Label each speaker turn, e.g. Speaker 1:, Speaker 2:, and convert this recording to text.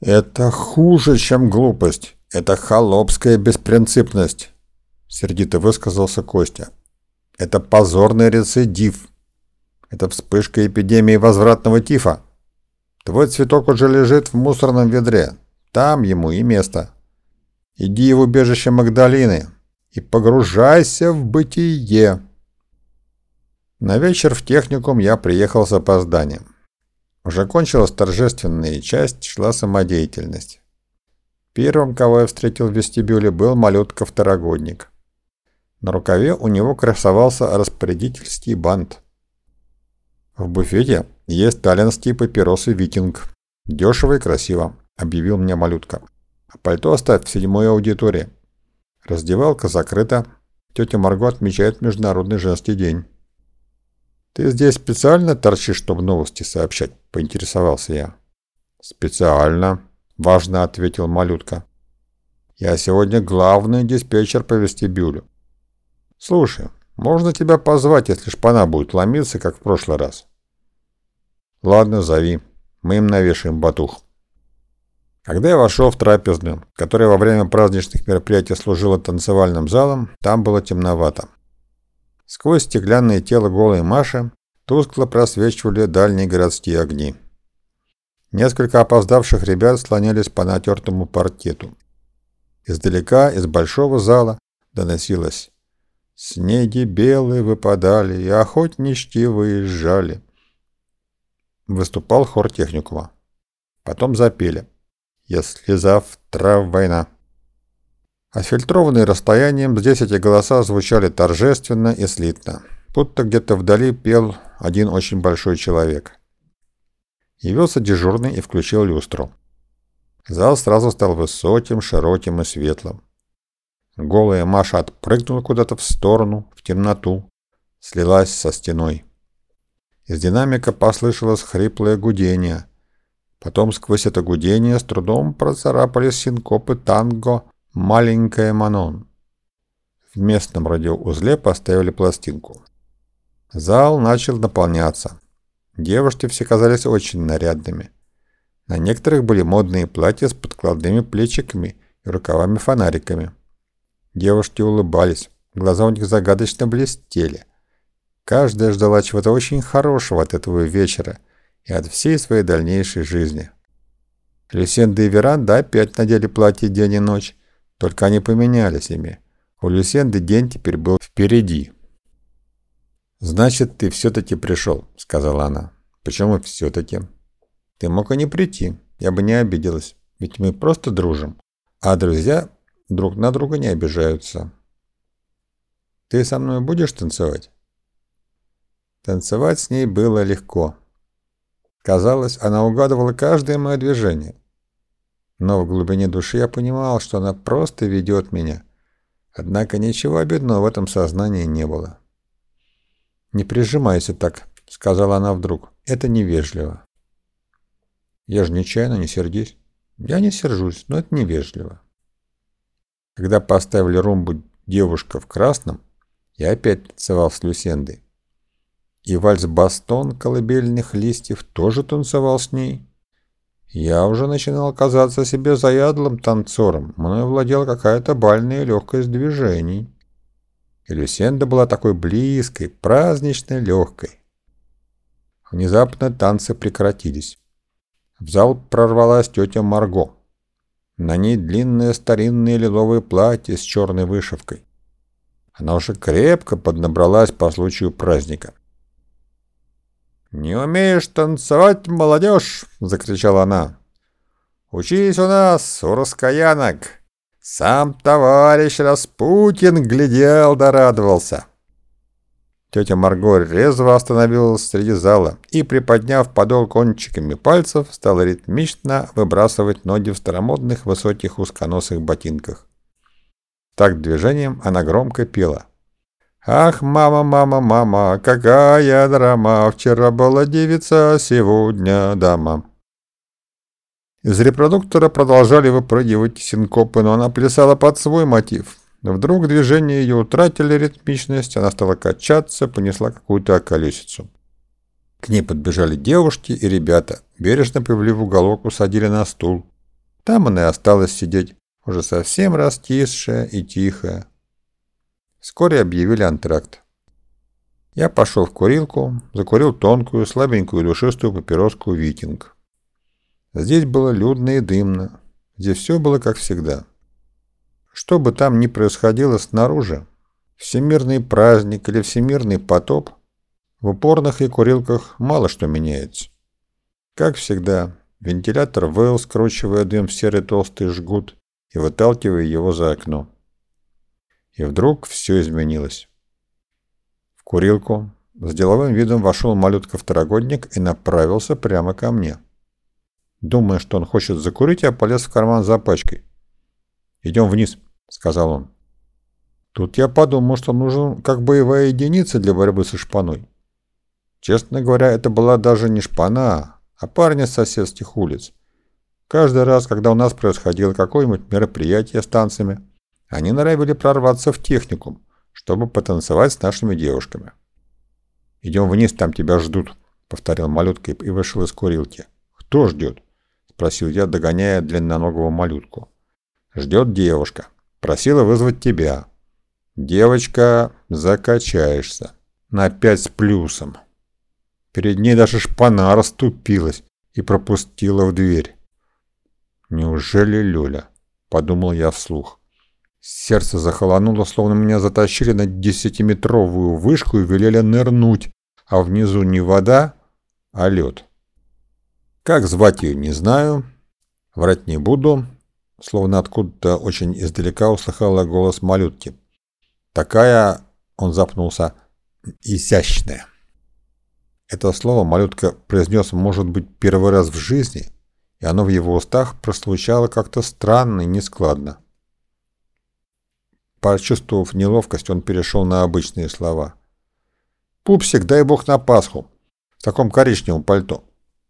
Speaker 1: «Это хуже, чем глупость. Это холопская беспринципность», — сердито высказался Костя. «Это позорный рецидив. Это вспышка эпидемии возвратного тифа. Твой цветок уже лежит в мусорном ведре. Там ему и место. Иди в убежище Магдалины и погружайся в бытие». На вечер в техникум я приехал с опозданием. Уже кончилась торжественная часть, шла самодеятельность. Первым, кого я встретил в вестибюле, был малютка-второгодник. На рукаве у него красовался распорядительский бант. «В буфете есть таллинские папиросы «Викинг». Дешево и красиво», — объявил мне малютка. «А пальто оставь в седьмой аудитории». Раздевалка закрыта. Тетя Марго отмечает Международный женский день. «Ты здесь специально торчишь, чтобы новости сообщать?» – поинтересовался я. «Специально», – важно ответил малютка. «Я сегодня главный диспетчер по вестибюлю. Слушай, можно тебя позвать, если шпана будет ломиться, как в прошлый раз?» «Ладно, зови. Мы им навешаем батух». Когда я вошел в трапезную, которая во время праздничных мероприятий служила танцевальным залом, там было темновато. Сквозь стеклянное тело голой Маши тускло просвечивали дальние городские огни. Несколько опоздавших ребят слонялись по натертому паркету. Издалека, из большого зала, доносилось «Снеги белые выпадали, и охотнички выезжали». Выступал хор техникума. Потом запели «Если завтра война». Отфильтрованные расстоянием, здесь эти голоса звучали торжественно и слитно, будто где-то вдали пел один очень большой человек. Явился дежурный и включил люстру. Зал сразу стал высоким, широким и светлым. Голая Маша отпрыгнула куда-то в сторону, в темноту, слилась со стеной. Из динамика послышалось хриплое гудение. Потом сквозь это гудение с трудом процарапались синкопы танго Маленькая Манон. В местном радиоузле поставили пластинку. Зал начал наполняться. Девушки все казались очень нарядными. На некоторых были модные платья с подкладными плечиками и рукавами-фонариками. Девушки улыбались, глаза у них загадочно блестели. Каждая ждала чего-то очень хорошего от этого вечера и от всей своей дальнейшей жизни. Люсенда и Веранда опять надели платье день и ночь, только они поменялись ими. У Люсенды день теперь был впереди. «Значит, ты все-таки пришел», — сказала она. «Почему все-таки?» «Ты мог и не прийти. Я бы не обиделась. Ведь мы просто дружим. А друзья друг на друга не обижаются». «Ты со мной будешь танцевать?» Танцевать с ней было легко. Казалось, она угадывала каждое мое движение. Но в глубине души я понимал, что она просто ведет меня. Однако ничего обидного в этом сознании не было. «Не прижимайся так», — сказала она вдруг. «Это невежливо». «Я же нечаянно, не сердись». «Я не сержусь, но это невежливо». Когда поставили румбу «Девушка в красном», я опять танцевал с Люсендой. И вальс-бастон колыбельных листьев тоже танцевал с ней. Я уже начинал казаться себе заядлым танцором, мною владела какая-то бальная легкость движений. И Люсенда была такой близкой, праздничной, легкой. Внезапно танцы прекратились. В зал прорвалась тетя Марго. На ней длинное старинное лиловое платье с черной вышивкой. Она уже крепко поднабралась по случаю праздника. «Не умеешь танцевать, молодежь!» — закричала она. «Учись у нас, у раскаянок! Сам товарищ Распутин глядел да радовался!» Тетя Марго резво остановилась среди зала и, приподняв подол кончиками пальцев, стала ритмично выбрасывать ноги в старомодных высоких узконосых ботинках. Так движением она громко пела. Ах, мама, мама, мама, какая драма, вчера была девица, сегодня дама. Из репродуктора продолжали выпрыгивать синкопы, но она плясала под свой мотив. Вдруг движения ее утратили ритмичность, она стала качаться, понесла какую-то околесицу. К ней подбежали девушки и ребята, бережно привели в уголок, усадили на стул. Там она и осталась сидеть, уже совсем растисшая и тихая. Вскоре объявили антракт. Я пошел в курилку, закурил тонкую, слабенькую душистую папироску «Викинг». Здесь было людно и дымно. Здесь все было как всегда. Что бы там ни происходило снаружи, всемирный праздник или всемирный потоп, в упорных и курилках мало что меняется. Как всегда, вентилятор выл, скручивая дым в серый толстый жгут и выталкивая его за окно. И вдруг все изменилось. В курилку с деловым видом вошел малютка-второгодник и направился прямо ко мне. Думая, что он хочет закурить, я полез в карман за пачкой. «Идем вниз», — сказал он. Тут я подумал, что нужен как боевая единица для борьбы со шпаной. Честно говоря, это была даже не шпана, а парни с соседских улиц. Каждый раз, когда у нас происходило какое-нибудь мероприятие с танцами, они норовили прорваться в техникум, чтобы потанцевать с нашими девушками. «Идем вниз, там тебя ждут», — повторил малютка и вышел из курилки. «Кто ждет?» — спросил я, догоняя длинноногого малютку. «Ждет девушка. Просила вызвать тебя. Девочка, закачаешься. На пять с плюсом». Перед ней даже шпана расступилась и пропустила в дверь. «Неужели Люля?» — подумал я вслух. Сердце захолонуло, словно меня затащили на десятиметровую вышку и велели нырнуть, а внизу не вода, а лед. Как звать ее, не знаю, врать не буду, словно откуда-то очень издалека услыхала голос малютки. Такая, он запнулся, изящная. Это слово малютка произнес, может быть, первый раз в жизни, и оно в его устах прозвучало как-то странно и нескладно. Почувствовав неловкость, он перешел на обычные слова. «Пупсик, дай бог на Пасху, в таком коричневом пальто.